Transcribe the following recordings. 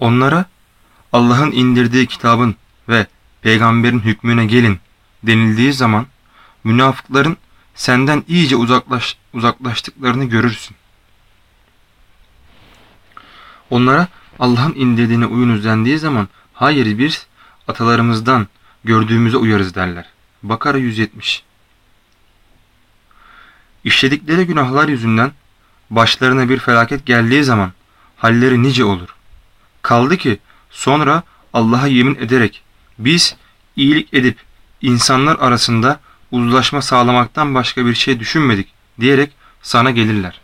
Onlara Allah'ın indirdiği kitabın ve peygamberin hükmüne gelin denildiği zaman münafıkların senden iyice uzaklaş, uzaklaştıklarını görürsün. Onlara Allah'ın indirdiğine uyunuz dendiği zaman hayır biz atalarımızdan gördüğümüze uyarız derler. Bakara 170 İşledikleri günahlar yüzünden başlarına bir felaket geldiği zaman halleri nice olur. Kaldı ki sonra Allah'a yemin ederek biz iyilik edip insanlar arasında uzlaşma sağlamaktan başka bir şey düşünmedik diyerek sana gelirler.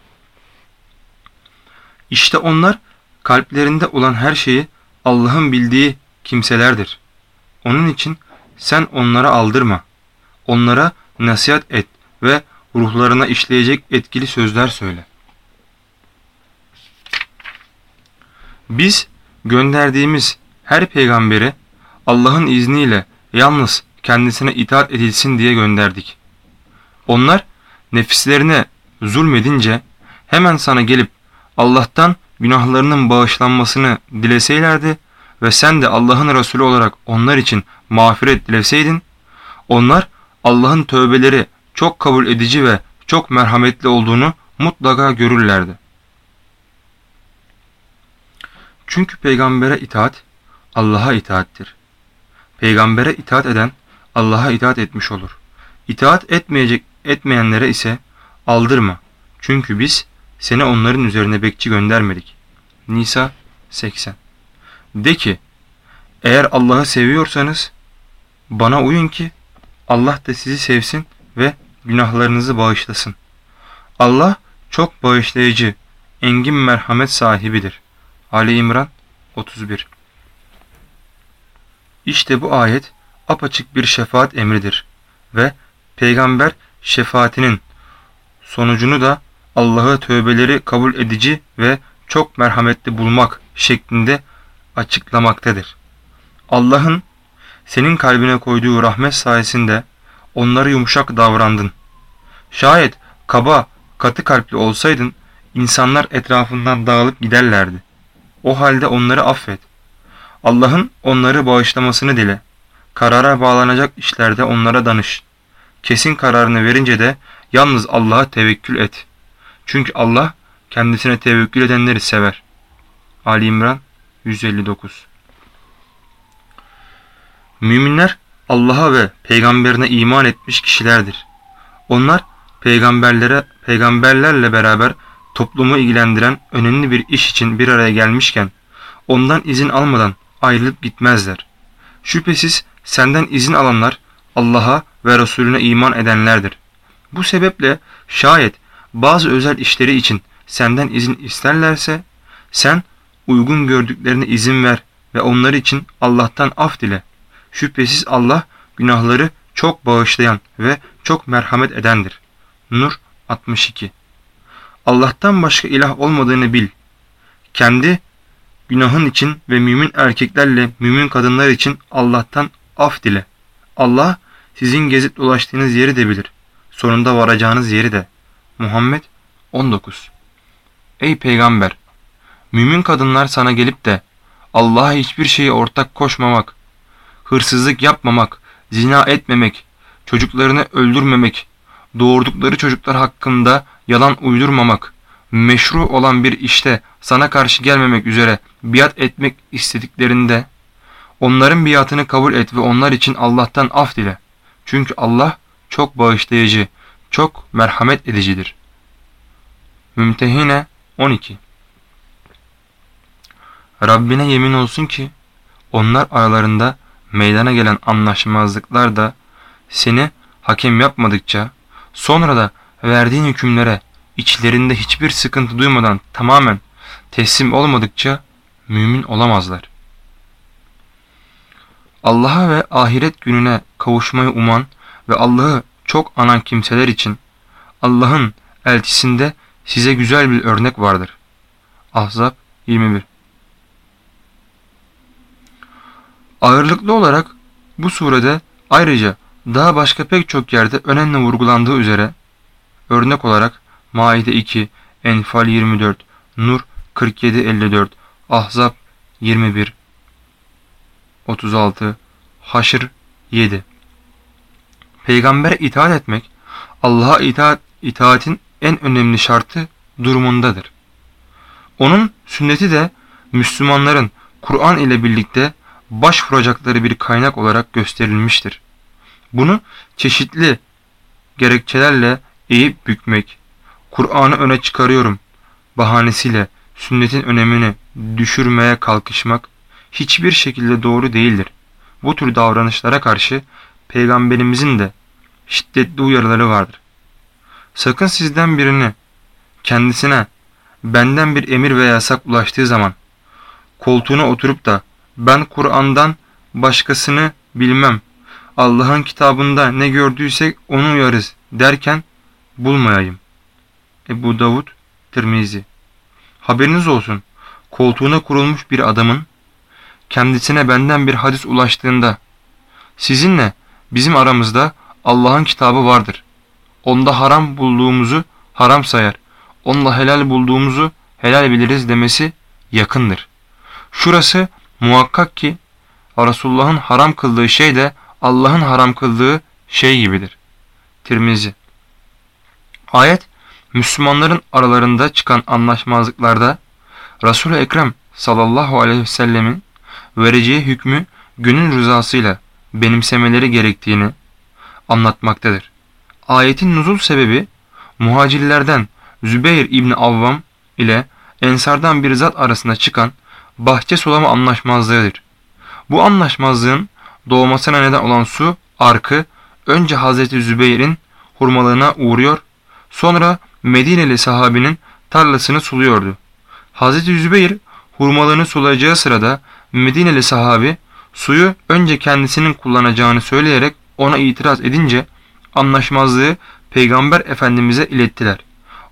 İşte onlar kalplerinde olan her şeyi Allah'ın bildiği kimselerdir. Onun için sen onlara aldırma. Onlara nasihat et ve ruhlarına işleyecek etkili sözler söyle. Biz gönderdiğimiz her peygamberi Allah'ın izniyle yalnız kendisine itaat edilsin diye gönderdik. Onlar nefislerine zulmedince hemen sana gelip Allah'tan günahlarının bağışlanmasını dileseylerdi ve sen de Allah'ın Resulü olarak onlar için mağfiret dileseydin, onlar Allah'ın tövbeleri çok kabul edici ve çok merhametli olduğunu mutlaka görürlerdi. Çünkü peygambere itaat Allah'a itaattir. Peygambere itaat eden Allah'a itaat etmiş olur. İtaat etmeyecek etmeyenlere ise aldırma. Çünkü biz seni onların üzerine bekçi göndermedik. Nisa 80 De ki, eğer Allah'ı seviyorsanız bana uyun ki Allah da sizi sevsin ve günahlarınızı bağışlasın. Allah çok bağışlayıcı, engin merhamet sahibidir. Ali İmran 31 İşte bu ayet apaçık bir şefaat emridir ve peygamber şefaatinin sonucunu da Allah'ı tövbeleri kabul edici ve çok merhametli bulmak şeklinde açıklamaktadır. Allah'ın senin kalbine koyduğu rahmet sayesinde onlara yumuşak davrandın. Şayet kaba, katı kalpli olsaydın insanlar etrafından dağılıp giderlerdi. O halde onları affet. Allah'ın onları bağışlamasını dile. Karara bağlanacak işlerde onlara danış. Kesin kararını verince de yalnız Allah'a tevekkül et. Çünkü Allah kendisine tevekkül edenleri sever. Ali İmran 159 Müminler Allah'a ve peygamberine iman etmiş kişilerdir. Onlar peygamberlere peygamberlerle beraber toplumu ilgilendiren önemli bir iş için bir araya gelmişken ondan izin almadan ayrılıp gitmezler. Şüphesiz senden izin alanlar Allah'a ve Resulüne iman edenlerdir. Bu sebeple şayet bazı özel işleri için senden izin isterlerse sen uygun gördüklerine izin ver ve onlar için Allah'tan af dile. Şüphesiz Allah günahları çok bağışlayan ve çok merhamet edendir. Nur 62 Allah'tan başka ilah olmadığını bil. Kendi günahın için ve mümin erkeklerle mümin kadınlar için Allah'tan af dile. Allah sizin gezip dolaştığınız yeri de bilir. Sonunda varacağınız yeri de. Muhammed 19 Ey peygamber! Mümin kadınlar sana gelip de Allah'a hiçbir şeyi ortak koşmamak, hırsızlık yapmamak, zina etmemek, çocuklarını öldürmemek, doğurdukları çocuklar hakkında yalan uydurmamak, meşru olan bir işte sana karşı gelmemek üzere biat etmek istediklerinde onların biatını kabul et ve onlar için Allah'tan af dile. Çünkü Allah çok bağışlayıcı, çok merhamet edicidir. Mümtehine 12 Rabbine yemin olsun ki onlar aralarında meydana gelen anlaşmazlıklar da seni hakem yapmadıkça sonra da verdiğin hükümlere içlerinde hiçbir sıkıntı duymadan tamamen teslim olmadıkça mümin olamazlar. Allah'a ve ahiret gününe kavuşmayı uman ve Allah'ı çok anan kimseler için Allah'ın elçisinde size güzel bir örnek vardır. Ahzab 21 Ağırlıklı olarak bu surede ayrıca daha başka pek çok yerde önemli vurgulandığı üzere örnek olarak Maide 2, Enfal 24, Nur 47-54, Ahzab 21 36 Haşr 7 Peygambere itaat etmek Allah'a itaat, itaatin en önemli şartı durumundadır. Onun sünneti de Müslümanların Kur'an ile birlikte başvuracakları bir kaynak olarak gösterilmiştir. Bunu çeşitli gerekçelerle eğip bükmek, Kur'an'ı öne çıkarıyorum bahanesiyle sünnetin önemini düşürmeye kalkışmak hiçbir şekilde doğru değildir. Bu tür davranışlara karşı peygamberimizin de şiddetli uyarıları vardır. Sakın sizden birini kendisine benden bir emir veya yasak ulaştığı zaman koltuğuna oturup da ben Kur'an'dan başkasını bilmem, Allah'ın kitabında ne gördüysek onu uyarız derken bulmayayım. Ebu Davud, Tirmizi. Haberiniz olsun, koltuğuna kurulmuş bir adamın kendisine benden bir hadis ulaştığında sizinle bizim aramızda Allah'ın kitabı vardır. Onda haram bulduğumuzu haram sayar. Onunla helal bulduğumuzu helal biliriz demesi yakındır. Şurası muhakkak ki Resulullah'ın haram kıldığı şey de Allah'ın haram kıldığı şey gibidir. Tirmizi Ayet Müslümanların aralarında çıkan anlaşmazlıklarda Resul-i Ekrem sallallahu aleyhi ve sellemin vereceği hükmü gönül rızasıyla benimsemeleri gerektiğini anlatmaktadır. Ayetin nuzul sebebi muhacirlerden Zübeyir İbni Avvam ile Ensardan bir zat arasında çıkan bahçe sulama anlaşmazlığıdır. Bu anlaşmazlığın doğmasına neden olan su arkı önce Hazreti Zübeyir'in hurmalığına uğruyor sonra Medineli sahabinin tarlasını suluyordu. Hazreti Zübeyir hurmalığını sulayacağı sırada Medineli sahabi suyu önce kendisinin kullanacağını söyleyerek ona itiraz edince anlaşmazlığı Peygamber Efendimiz'e ilettiler.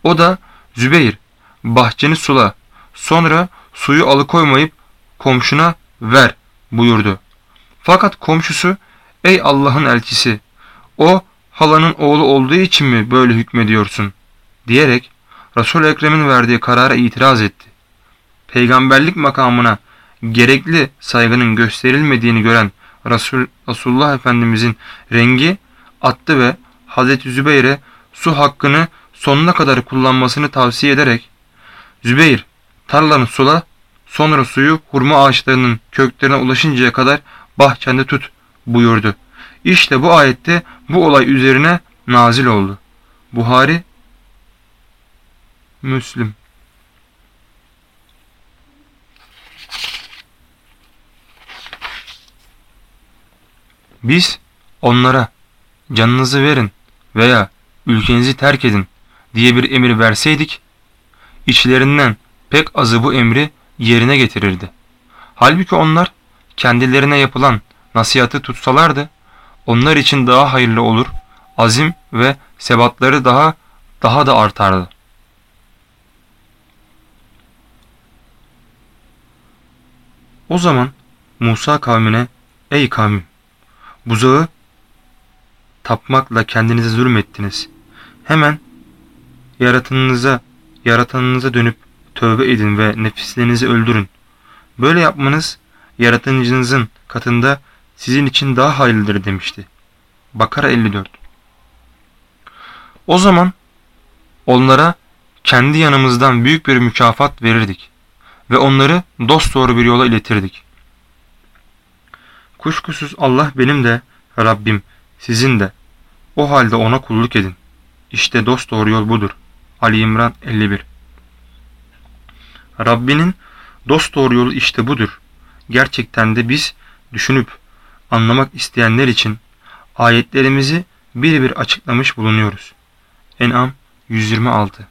O da Zübeyir bahçeni sula sonra suyu alıkoymayıp komşuna ver buyurdu. Fakat komşusu ey Allah'ın elçisi o halanın oğlu olduğu için mi böyle hükmediyorsun diyerek Resul-i Ekrem'in verdiği karara itiraz etti. Peygamberlik makamına gerekli saygının gösterilmediğini gören Resul, Resulullah Efendimizin rengi attı ve Hazreti Zübeyir'e su hakkını sonuna kadar kullanmasını tavsiye ederek Zübeyir tarlanı sula sonra suyu hurma ağaçlarının köklerine ulaşıncaya kadar bahçende tut buyurdu. İşte bu ayette bu olay üzerine nazil oldu. Buhari Müslim Biz onlara canınızı verin veya ülkenizi terk edin diye bir emir verseydik, içlerinden pek azı bu emri yerine getirirdi. Halbuki onlar kendilerine yapılan nasihatı tutsalardı, onlar için daha hayırlı olur, azim ve sebatları daha daha da artardı. O zaman Musa kavmine, ey kavmim, buzağı tapmakla kendinize zulmettiniz. Hemen yaratanınıza, yaratanınıza dönüp tövbe edin ve nefislerinizi öldürün. Böyle yapmanız yaratıcınızın katında sizin için daha hayırlıdır demişti. Bakara 54 O zaman onlara kendi yanımızdan büyük bir mükafat verirdik ve onları dosdoğru bir yola iletirdik. Kuşkusuz Allah benim de Rabbim sizin de o halde ona kulluk edin. İşte dosdoğru yol budur. Ali İmran 51 Rabbinin dosdoğru yolu işte budur. Gerçekten de biz düşünüp anlamak isteyenler için ayetlerimizi bir bir açıklamış bulunuyoruz. En'am 126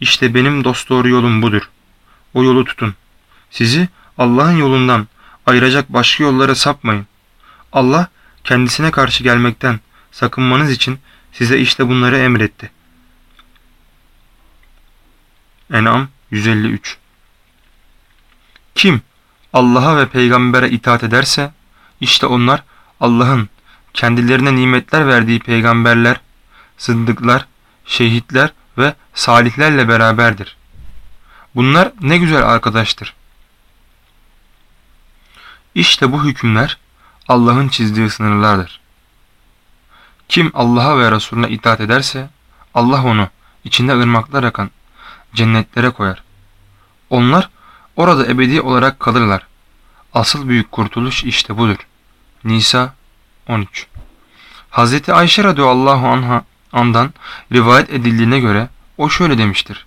İşte benim dosdoğru yolum budur. O yolu tutun. Sizi Allah'ın yolundan ayıracak başka yollara sapmayın. Allah kendisine karşı gelmekten sakınmanız için size işte bunları emretti. En'am 153 Kim Allah'a ve peygambere itaat ederse işte onlar Allah'ın kendilerine nimetler verdiği peygamberler, sıddıklar, şehitler ve salihlerle beraberdir. Bunlar ne güzel arkadaştır. İşte bu hükümler Allah'ın çizdiği sınırlardır. Kim Allah'a ve Resulüne itaat ederse Allah onu içinde ırmaklar akan cennetlere koyar. Onlar orada ebedi olarak kalırlar. Asıl büyük kurtuluş işte budur. Nisa 13 Hz. Ayşe radıyallahu anha andan rivayet edildiğine göre o şöyle demiştir.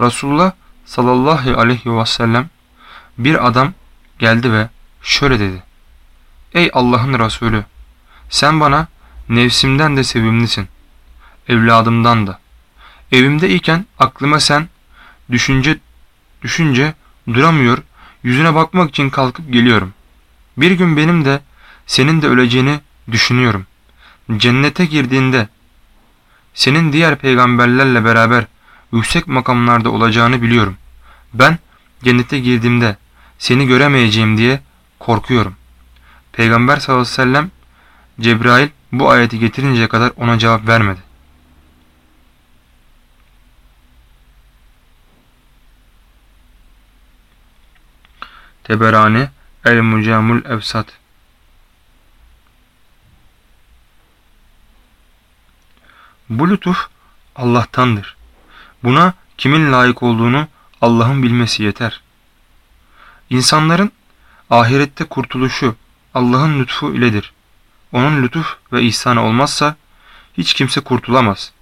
Resulullah sallallahu aleyhi ve sellem bir adam geldi ve şöyle dedi. Ey Allah'ın Resulü sen bana nefsimden de sevimlisin. Evladımdan da. Evimde iken aklıma sen düşünce düşünce duramıyor yüzüne bakmak için kalkıp geliyorum. Bir gün benim de senin de öleceğini düşünüyorum. Cennete girdiğinde senin diğer peygamberlerle beraber yüksek makamlarda olacağını biliyorum. Ben cennete girdiğimde seni göremeyeceğim diye korkuyorum. Peygamber sallallahu aleyhi ve sellem Cebrail bu ayeti getirinceye kadar ona cevap vermedi. Teberani El-Mucamul Evsat Bu lütuf Allah'tandır. Buna kimin layık olduğunu Allah'ın bilmesi yeter. İnsanların ahirette kurtuluşu Allah'ın lütfu iledir. Onun lütuf ve ihsanı olmazsa hiç kimse kurtulamaz.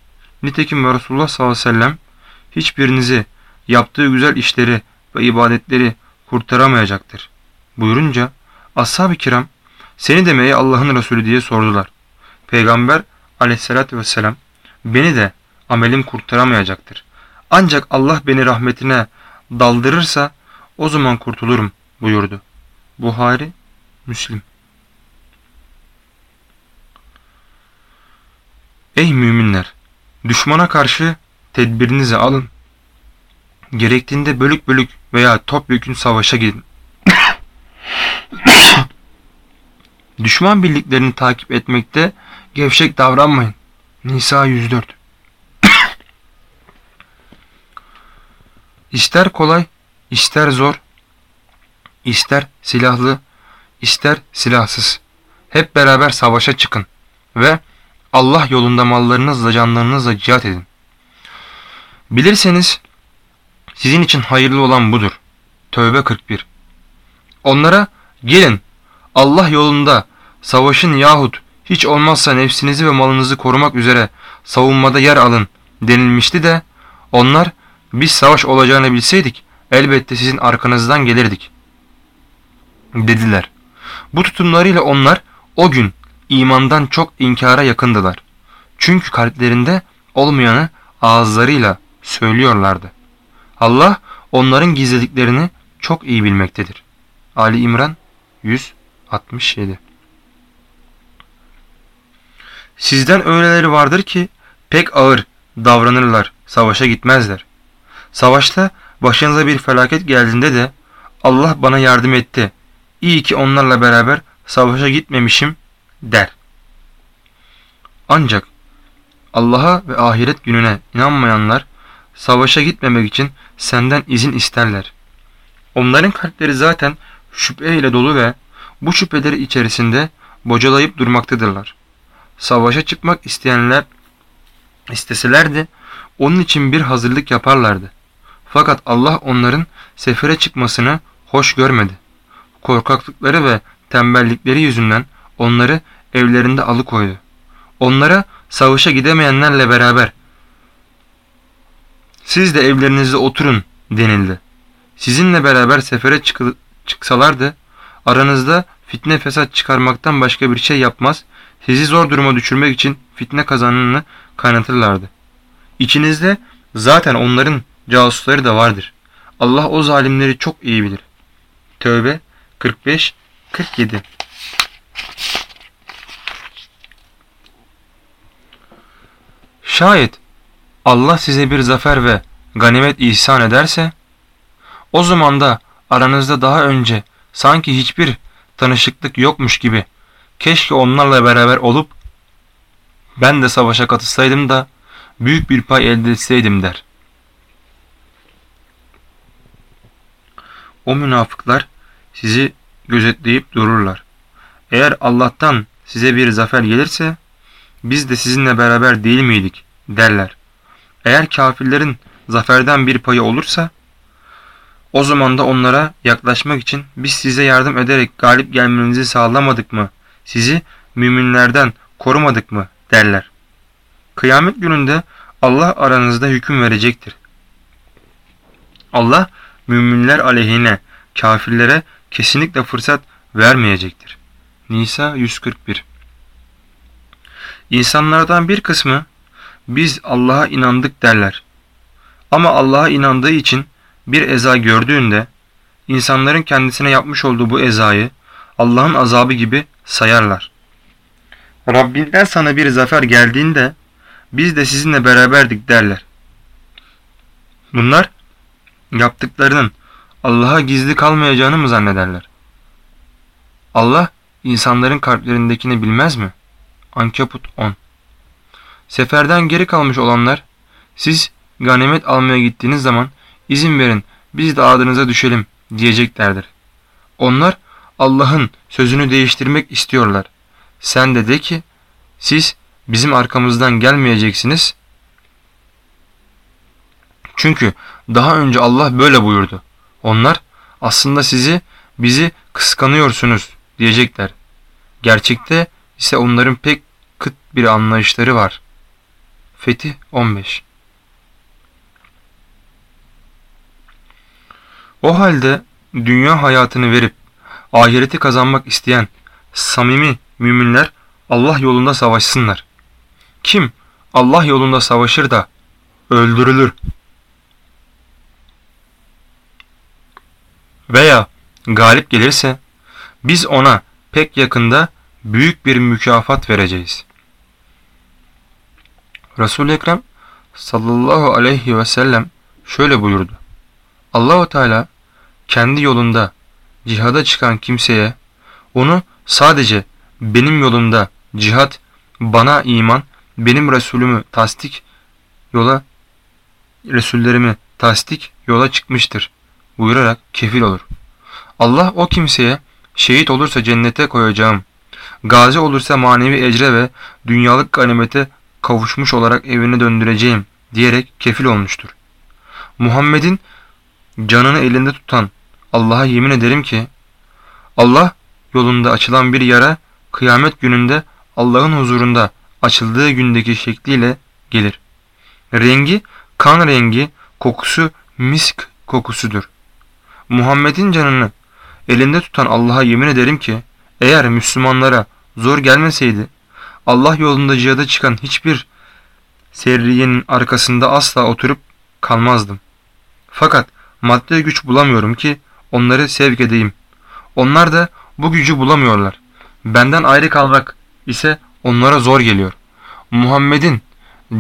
Nitekim Resulullah sallallahu aleyhi ve sellem hiçbirinizi yaptığı güzel işleri ve ibadetleri kurtaramayacaktır. Buyurunca ashab-ı kiram seni demeye Allah'ın Resulü diye sordular. Peygamber aleyhissalatü vesselam beni de amelim kurtaramayacaktır. Ancak Allah beni rahmetine daldırırsa o zaman kurtulurum buyurdu. Buhari, Müslim. Ey müminler! Düşmana karşı tedbirinizi alın. Gerektiğinde bölük bölük veya topyekün savaşa gidin. Düşman birliklerini takip etmekte gevşek davranmayın. Nisa 104 İster kolay, ister zor, ister silahlı, ister silahsız. Hep beraber savaşa çıkın ve Allah yolunda mallarınızla canlarınızla cihat edin. Bilirseniz sizin için hayırlı olan budur. Tövbe 41 Onlara gelin Allah yolunda savaşın yahut hiç olmazsa nefsinizi ve malınızı korumak üzere savunmada yer alın denilmişti de onlar biz savaş olacağını bilseydik elbette sizin arkanızdan gelirdik dediler. Bu tutumlarıyla onlar o gün imandan çok inkara yakındılar. Çünkü kalplerinde olmayanı ağızlarıyla söylüyorlardı. Allah onların gizlediklerini çok iyi bilmektedir. Ali İmran 167 Sizden öyleleri vardır ki pek ağır davranırlar, savaşa gitmezler. Savaşta başınıza bir felaket geldiğinde de Allah bana yardım etti. İyi ki onlarla beraber savaşa gitmemişim der. Ancak Allah'a ve ahiret gününe inanmayanlar savaşa gitmemek için senden izin isterler. Onların kalpleri zaten şüphe ile dolu ve bu şüpheleri içerisinde bocalayıp durmaktadırlar. Savaşa çıkmak isteyenler isteselerdi onun için bir hazırlık yaparlardı. Fakat Allah onların sefere çıkmasını hoş görmedi. Korkaklıkları ve tembellikleri yüzünden onları evlerinde alıkoydu. Onlara savaşa gidemeyenlerle beraber siz de evlerinizde oturun denildi. Sizinle beraber sefere çıksalardı aranızda fitne fesat çıkarmaktan başka bir şey yapmaz, sizi zor duruma düşürmek için fitne kazanını kaynatırlardı. İçinizde zaten onların casusları da vardır. Allah o zalimleri çok iyi bilir. Tövbe 45 47 Şayet Allah size bir zafer ve ganimet ihsan ederse o zaman da aranızda daha önce sanki hiçbir tanışıklık yokmuş gibi keşke onlarla beraber olup ben de savaşa katılsaydım da büyük bir pay elde etseydim der. O münafıklar sizi gözetleyip dururlar. Eğer Allah'tan size bir zafer gelirse biz de sizinle beraber değil miydik derler. Eğer kafirlerin zaferden bir payı olursa o zaman da onlara yaklaşmak için biz size yardım ederek galip gelmenizi sağlamadık mı? Sizi müminlerden korumadık mı? derler. Kıyamet gününde Allah aranızda hüküm verecektir. Allah müminler aleyhine kafirlere kesinlikle fırsat vermeyecektir. Nisa 141 İnsanlardan bir kısmı biz Allah'a inandık derler. Ama Allah'a inandığı için bir eza gördüğünde insanların kendisine yapmış olduğu bu ezayı Allah'ın azabı gibi sayarlar. Rabbinden sana bir zafer geldiğinde biz de sizinle beraberdik derler. Bunlar yaptıklarının Allah'a gizli kalmayacağını mı zannederler? Allah insanların kalplerindekini bilmez mi? Ankaput 10 Seferden geri kalmış olanlar siz ganimet almaya gittiğiniz zaman izin verin biz de adınıza düşelim diyeceklerdir. Onlar Allah'ın sözünü değiştirmek istiyorlar. Sen de de ki siz bizim arkamızdan gelmeyeceksiniz. Çünkü daha önce Allah böyle buyurdu. Onlar aslında sizi bizi kıskanıyorsunuz diyecekler. Gerçekte ise onların pek kıt bir anlayışları var. Fetih 15 O halde dünya hayatını verip ahireti kazanmak isteyen samimi müminler Allah yolunda savaşsınlar. Kim Allah yolunda savaşır da öldürülür veya galip gelirse biz ona pek yakında büyük bir mükafat vereceğiz. Resul-i Ekrem sallallahu aleyhi ve sellem şöyle buyurdu. Allahu Teala kendi yolunda cihada çıkan kimseye onu sadece benim yolumda cihat, bana iman, benim Resulümü tasdik yola Resullerimi tasdik yola çıkmıştır buyurarak kefil olur. Allah o kimseye şehit olursa cennete koyacağım, gazi olursa manevi ecre ve dünyalık ganimete kavuşmuş olarak evine döndüreceğim diyerek kefil olmuştur. Muhammed'in canını elinde tutan Allah'a yemin ederim ki Allah yolunda açılan bir yara kıyamet gününde Allah'ın huzurunda açıldığı gündeki şekliyle gelir. Rengi kan rengi, kokusu misk kokusudur. Muhammed'in canını elinde tutan Allah'a yemin ederim ki eğer Müslümanlara zor gelmeseydi Allah yolunda cihada çıkan hiçbir serriyenin arkasında asla oturup kalmazdım. Fakat maddi güç bulamıyorum ki onları sevk edeyim. Onlar da bu gücü bulamıyorlar. Benden ayrı kalmak ise onlara zor geliyor. Muhammed'in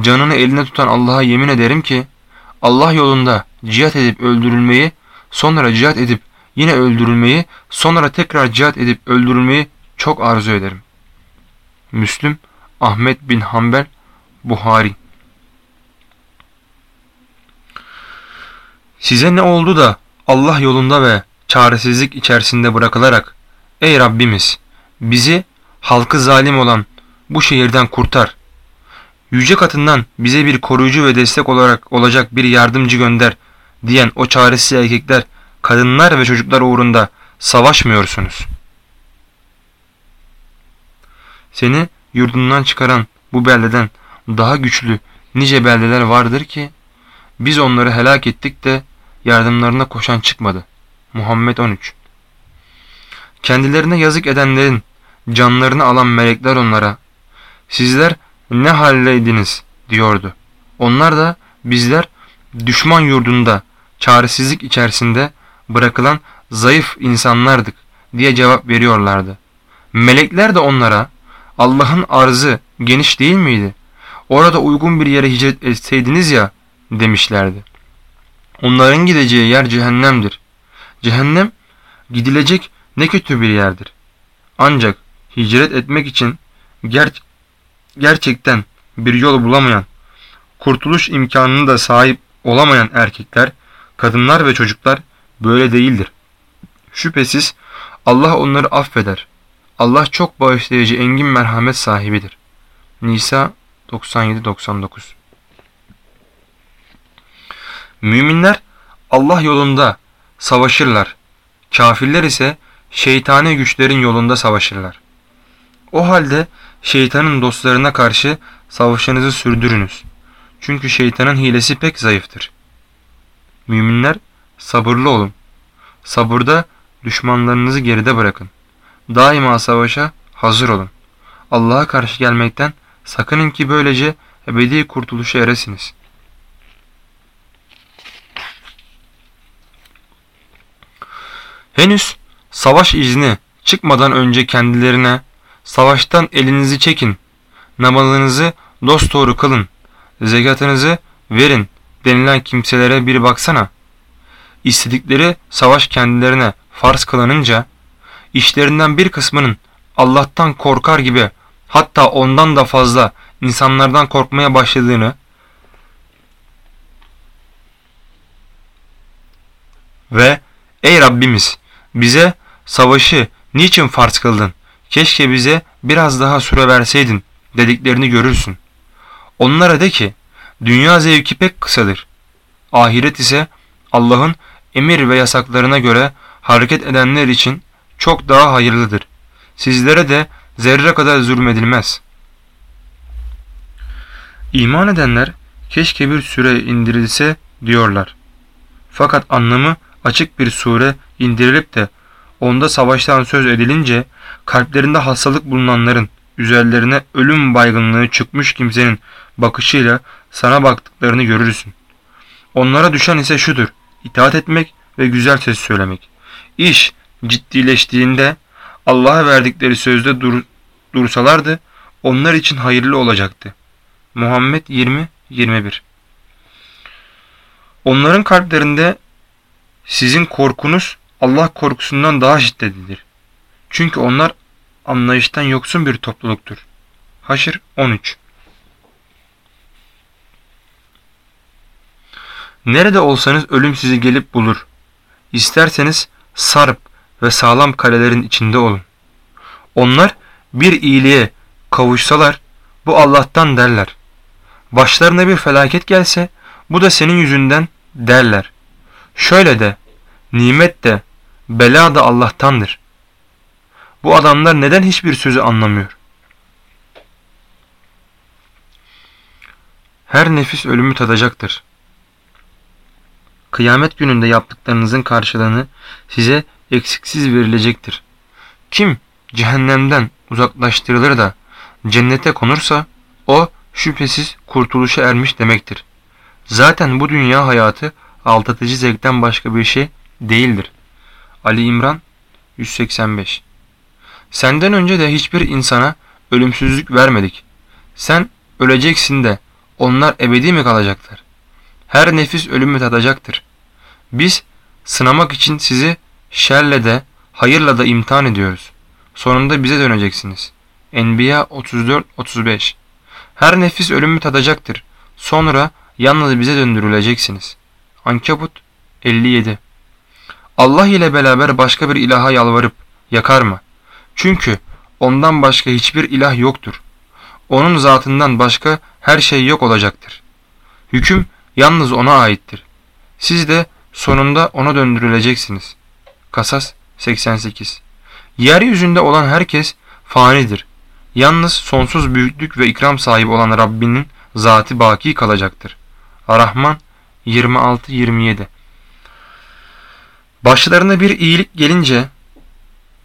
canını eline tutan Allah'a yemin ederim ki Allah yolunda cihat edip öldürülmeyi, sonra cihat edip yine öldürülmeyi, sonra tekrar cihat edip öldürülmeyi çok arzu ederim. Müslüm, Ahmet bin Hanbel, Buhari Size ne oldu da Allah yolunda ve çaresizlik içerisinde bırakılarak Ey Rabbimiz bizi halkı zalim olan bu şehirden kurtar. Yüce katından bize bir koruyucu ve destek olarak olacak bir yardımcı gönder diyen o çaresiz erkekler, kadınlar ve çocuklar uğrunda savaşmıyorsunuz. Seni yurdundan çıkaran bu beldeden daha güçlü nice beldeler vardır ki biz onları helak ettik de yardımlarına koşan çıkmadı. Muhammed 13 Kendilerine yazık edenlerin canlarını alan melekler onlara sizler ne halleydiniz diyordu. Onlar da bizler düşman yurdunda çaresizlik içerisinde bırakılan zayıf insanlardık diye cevap veriyorlardı. Melekler de onlara Allah'ın arzı geniş değil miydi? Orada uygun bir yere hicret etseydiniz ya demişlerdi. Onların gideceği yer cehennemdir. Cehennem gidilecek ne kötü bir yerdir. Ancak hicret etmek için ger gerçekten bir yol bulamayan, kurtuluş imkanını da sahip olamayan erkekler, kadınlar ve çocuklar böyle değildir. Şüphesiz Allah onları affeder. Allah çok bağışlayıcı engin merhamet sahibidir. Nisa 97-99 Müminler Allah yolunda savaşırlar. Kafirler ise şeytani güçlerin yolunda savaşırlar. O halde şeytanın dostlarına karşı savaşınızı sürdürünüz. Çünkü şeytanın hilesi pek zayıftır. Müminler sabırlı olun. Sabırda düşmanlarınızı geride bırakın. Daima savaşa hazır olun. Allah'a karşı gelmekten sakının ki böylece ebedi kurtuluşa eresiniz. Henüz savaş izni çıkmadan önce kendilerine savaştan elinizi çekin, namazınızı dosdoğru kılın, zekatınızı verin denilen kimselere bir baksana. İstedikleri savaş kendilerine farz kılınınca, işlerinden bir kısmının Allah'tan korkar gibi hatta ondan da fazla insanlardan korkmaya başladığını ve ''Ey Rabbimiz bize savaşı niçin farz kıldın? Keşke bize biraz daha süre verseydin.'' dediklerini görürsün. Onlara de ki dünya zevki pek kısadır. Ahiret ise Allah'ın emir ve yasaklarına göre hareket edenler için çok daha hayırlıdır. Sizlere de zerre kadar zulmedilmez. İman edenler keşke bir süre indirilse diyorlar. Fakat anlamı açık bir sure indirilip de onda savaştan söz edilince kalplerinde hastalık bulunanların üzerlerine ölüm baygınlığı çıkmış kimsenin bakışıyla sana baktıklarını görürsün. Onlara düşen ise şudur, itaat etmek ve güzel ses söylemek. İş ciddileştiğinde Allah'a verdikleri sözde dur dursalardı onlar için hayırlı olacaktı. Muhammed 20-21 Onların kalplerinde sizin korkunuz Allah korkusundan daha şiddetlidir. Çünkü onlar anlayıştan yoksun bir topluluktur. Haşr 13 Nerede olsanız ölüm sizi gelip bulur. İsterseniz sarp ve sağlam kalelerin içinde olun. Onlar bir iyiliğe kavuşsalar bu Allah'tan derler. Başlarına bir felaket gelse bu da senin yüzünden derler. Şöyle de nimet de bela da Allah'tandır. Bu adamlar neden hiçbir sözü anlamıyor? Her nefis ölümü tadacaktır. Kıyamet gününde yaptıklarınızın karşılığını size eksiksiz verilecektir. Kim cehennemden uzaklaştırılır da cennete konursa o şüphesiz kurtuluşa ermiş demektir. Zaten bu dünya hayatı aldatıcı zevkten başka bir şey değildir. Ali İmran 185 Senden önce de hiçbir insana ölümsüzlük vermedik. Sen öleceksin de onlar ebedi mi kalacaklar? Her nefis ölümü tadacaktır. Biz sınamak için sizi şerle de hayırla da imtihan ediyoruz. Sonunda bize döneceksiniz. Enbiya 34-35 Her nefis ölümü tadacaktır. Sonra yalnız bize döndürüleceksiniz. Ankebut 57 Allah ile beraber başka bir ilaha yalvarıp yakar mı? Çünkü ondan başka hiçbir ilah yoktur. Onun zatından başka her şey yok olacaktır. Hüküm yalnız ona aittir. Siz de sonunda ona döndürüleceksiniz. Kasas 88 Yeryüzünde olan herkes fanidir. Yalnız sonsuz büyüklük ve ikram sahibi olan Rabbinin zatı baki kalacaktır. Rahman 26-27 Başlarına bir iyilik gelince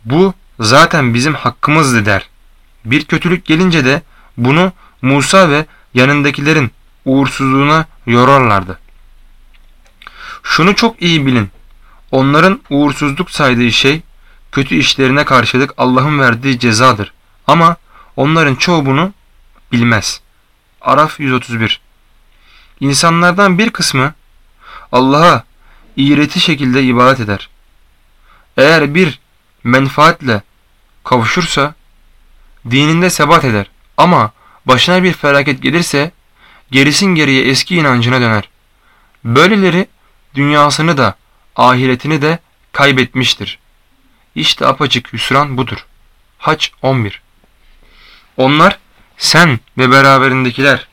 bu zaten bizim hakkımızdı der. Bir kötülük gelince de bunu Musa ve yanındakilerin uğursuzluğuna yorarlardı. Şunu çok iyi bilin. Onların uğursuzluk saydığı şey kötü işlerine karşılık Allah'ın verdiği cezadır. Ama onların çoğu bunu bilmez. Araf 131 İnsanlardan bir kısmı Allah'a iğreti şekilde ibadet eder. Eğer bir menfaatle kavuşursa dininde sebat eder ama başına bir felaket gelirse gerisin geriye eski inancına döner. Böyleleri dünyasını da ahiretini de kaybetmiştir. İşte apaçık hüsran budur. Haç 11 Onlar sen ve beraberindekiler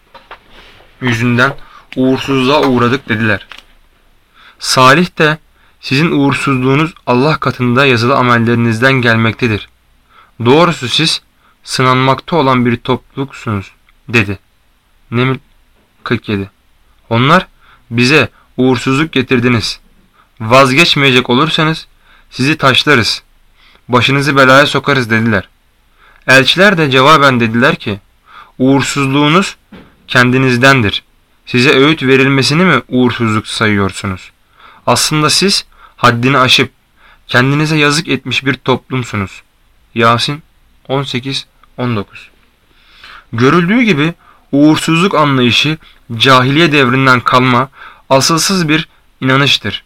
yüzünden uğursuzluğa uğradık dediler. Salih de sizin uğursuzluğunuz Allah katında yazılı amellerinizden gelmektedir. Doğrusu siz sınanmakta olan bir topluluksunuz dedi. Neml 47 Onlar bize uğursuzluk getirdiniz. Vazgeçmeyecek olursanız sizi taşlarız. Başınızı belaya sokarız dediler. Elçiler de cevaben dediler ki uğursuzluğunuz kendinizdendir. Size öğüt verilmesini mi uğursuzluk sayıyorsunuz? Aslında siz haddini aşıp kendinize yazık etmiş bir toplumsunuz. Yasin 18-19 Görüldüğü gibi uğursuzluk anlayışı cahiliye devrinden kalma asılsız bir inanıştır.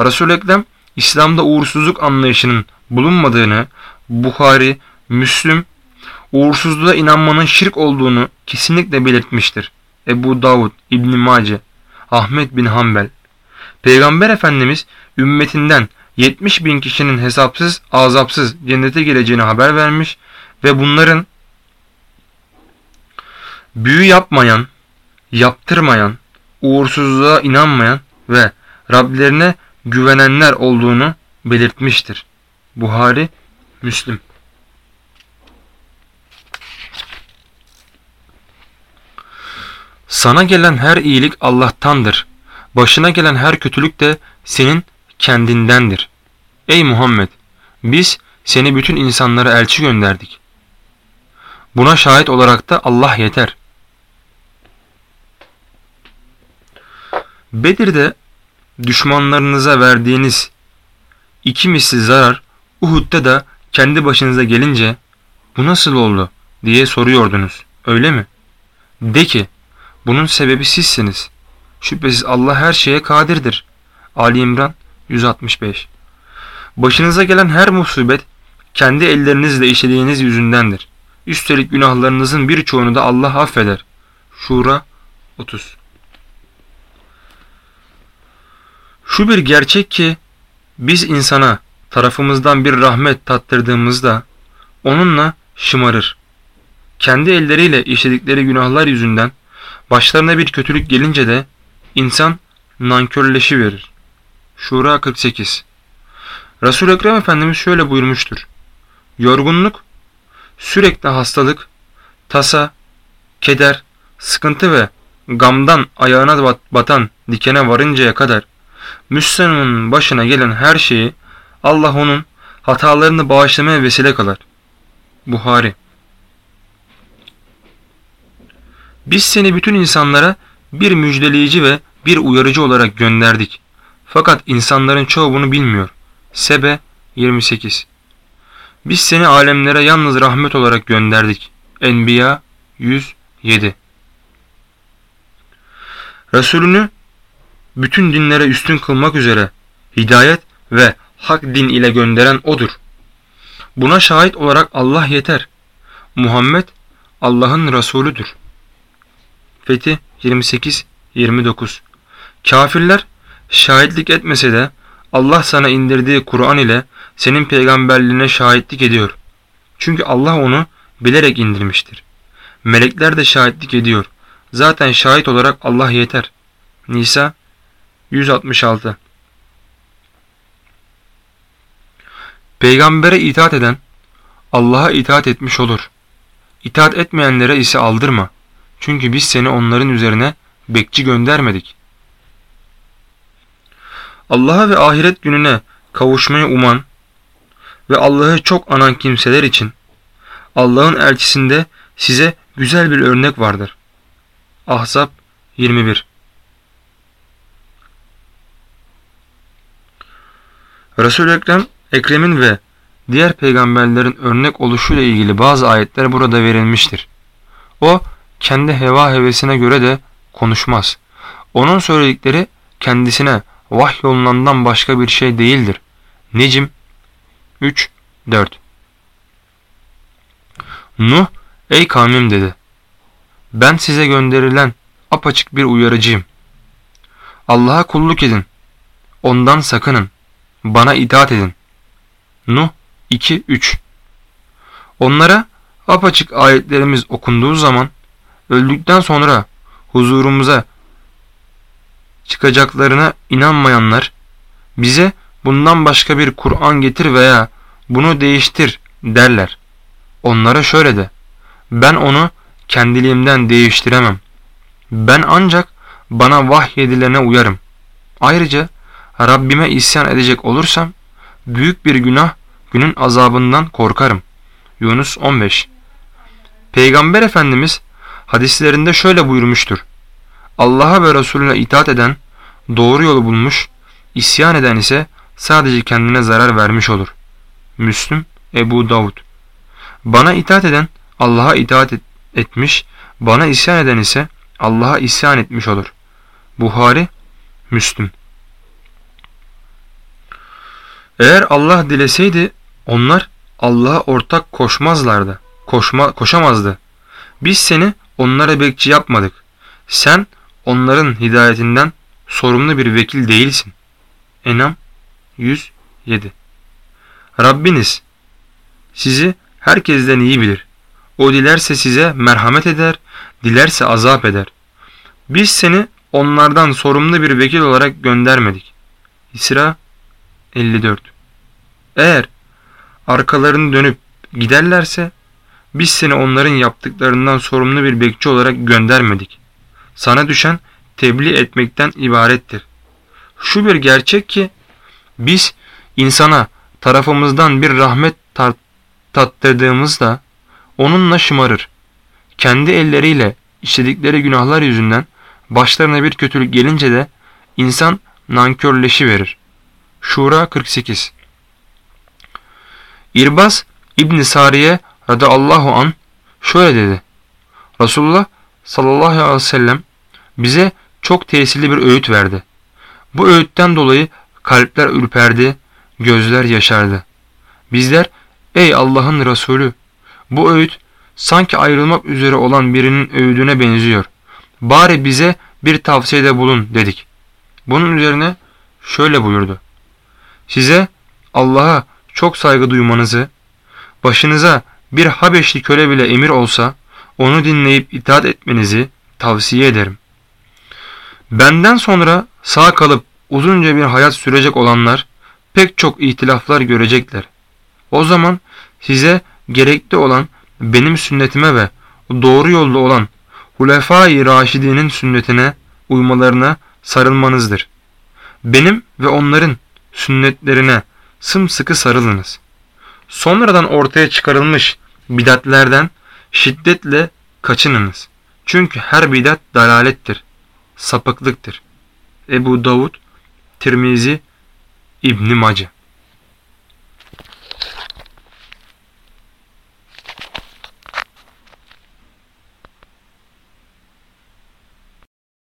Resul Ekrem İslam'da uğursuzluk anlayışının bulunmadığını Bukhari, Müslüm uğursuzluğa inanmanın şirk olduğunu kesinlikle belirtmiştir. Ebu Davud, İbn Mace, Ahmet bin Hanbel. Peygamber Efendimiz ümmetinden 70 bin kişinin hesapsız azapsız cennete gireceğini haber vermiş ve bunların büyü yapmayan, yaptırmayan, uğursuzluğa inanmayan ve Rablerine güvenenler olduğunu belirtmiştir. Buhari, Müslim. Sana gelen her iyilik Allah'tandır. Başına gelen her kötülük de senin kendindendir. Ey Muhammed! Biz seni bütün insanlara elçi gönderdik. Buna şahit olarak da Allah yeter. Bedir'de düşmanlarınıza verdiğiniz iki misli zarar Uhud'da da kendi başınıza gelince bu nasıl oldu diye soruyordunuz öyle mi? De ki bunun sebebi sizsiniz. Şüphesiz Allah her şeye kadirdir. Ali İmran 165 Başınıza gelen her musibet kendi ellerinizle işlediğiniz yüzündendir. Üstelik günahlarınızın birçoğunu da Allah affeder. Şura 30 Şu bir gerçek ki biz insana tarafımızdan bir rahmet tattırdığımızda onunla şımarır. Kendi elleriyle işledikleri günahlar yüzünden başlarına bir kötülük gelince de insan nankörleşi verir. Şura 48 Resul Ekrem Efendimiz şöyle buyurmuştur. Yorgunluk, sürekli hastalık, tasa, keder, sıkıntı ve gamdan ayağına batan dikene varıncaya kadar Müslümanın başına gelen her şeyi Allah onun hatalarını bağışlamaya vesile kılar. Buhari Biz seni bütün insanlara bir müjdeleyici ve bir uyarıcı olarak gönderdik. Fakat insanların çoğu bunu bilmiyor. Sebe 28 Biz seni alemlere yalnız rahmet olarak gönderdik. Enbiya 107 Resulünü bütün dinlere üstün kılmak üzere hidayet ve hak din ile gönderen O'dur. Buna şahit olarak Allah yeter. Muhammed Allah'ın Resulüdür. Fethi 28-29 Kafirler şahitlik etmese de Allah sana indirdiği Kur'an ile senin peygamberliğine şahitlik ediyor. Çünkü Allah onu bilerek indirmiştir. Melekler de şahitlik ediyor. Zaten şahit olarak Allah yeter. Nisa 166 Peygambere itaat eden Allah'a itaat etmiş olur. İtaat etmeyenlere ise aldırma. Çünkü biz seni onların üzerine bekçi göndermedik. Allah'a ve ahiret gününe kavuşmayı uman ve Allah'ı çok anan kimseler için Allah'ın elçisinde size güzel bir örnek vardır. Ahzab 21 Resul-i Ekrem, Ekrem'in ve diğer peygamberlerin örnek oluşuyla ilgili bazı ayetler burada verilmiştir. O kendi heva hevesine göre de konuşmaz. Onun söyledikleri kendisine vahyolunandan başka bir şey değildir. Necim 3 4 Nuh ey kavmim dedi. Ben size gönderilen apaçık bir uyarıcıyım. Allah'a kulluk edin. Ondan sakının. Bana itaat edin. Nuh 2-3 Onlara apaçık ayetlerimiz okunduğu zaman öldükten sonra huzurumuza çıkacaklarına inanmayanlar bize bundan başka bir Kur'an getir veya bunu değiştir derler. Onlara şöyle de ben onu kendiliğimden değiştiremem. Ben ancak bana vahyedilene uyarım. Ayrıca Rabbime isyan edecek olursam büyük bir günah günün azabından korkarım. Yunus 15 Peygamber Efendimiz hadislerinde şöyle buyurmuştur. Allah'a ve Resulüne itaat eden doğru yolu bulmuş, isyan eden ise sadece kendine zarar vermiş olur. Müslüm Ebu Davud Bana itaat eden Allah'a itaat et, etmiş, bana isyan eden ise Allah'a isyan etmiş olur. Buhari, Müslüm Eğer Allah dileseydi onlar Allah'a ortak koşmazlardı. Koşma, koşamazdı. Biz seni onlara bekçi yapmadık. Sen onların hidayetinden sorumlu bir vekil değilsin. Enam 107 Rabbiniz sizi herkesten iyi bilir. O dilerse size merhamet eder, dilerse azap eder. Biz seni onlardan sorumlu bir vekil olarak göndermedik. İsra 54 Eğer arkalarını dönüp giderlerse biz seni onların yaptıklarından sorumlu bir bekçi olarak göndermedik. Sana düşen tebliğ etmekten ibarettir. Şu bir gerçek ki biz insana tarafımızdan bir rahmet tat tattırdığımızda onunla şımarır. Kendi elleriyle işledikleri günahlar yüzünden başlarına bir kötülük gelince de insan nankörleşi verir. Şura 48 İrbaz İbn Sariye radıyallahu an şöyle dedi. Resulullah sallallahu aleyhi ve sellem bize çok tesirli bir öğüt verdi. Bu öğütten dolayı kalpler ürperdi, gözler yaşardı. Bizler ey Allah'ın Resulü bu öğüt sanki ayrılmak üzere olan birinin öğüdüne benziyor. Bari bize bir tavsiyede bulun dedik. Bunun üzerine şöyle buyurdu. Size Allah'a çok saygı duymanızı, başınıza bir Habeşli köle bile emir olsa onu dinleyip itaat etmenizi tavsiye ederim. Benden sonra sağ kalıp uzunca bir hayat sürecek olanlar pek çok ihtilaflar görecekler. O zaman size gerekli olan benim sünnetime ve doğru yolda olan Hulefai Raşidi'nin sünnetine uymalarına sarılmanızdır. Benim ve onların sünnetlerine sımsıkı sarılınız. Sonradan ortaya çıkarılmış bidatlerden şiddetle kaçınınız. Çünkü her bidat dalalettir, sapıklıktır. Ebu Davud, Tirmizi, İbn Mace